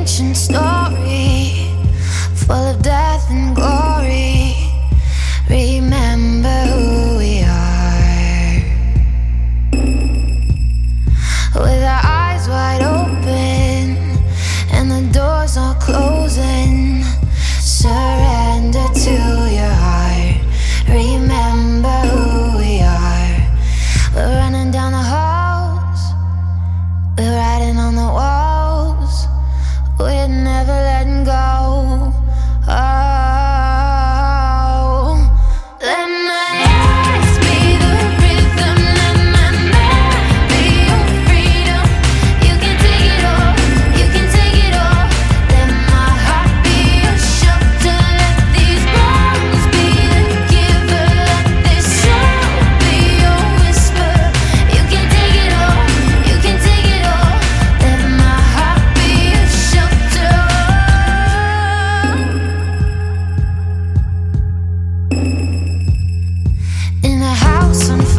ancient story we're never letting go. In a house on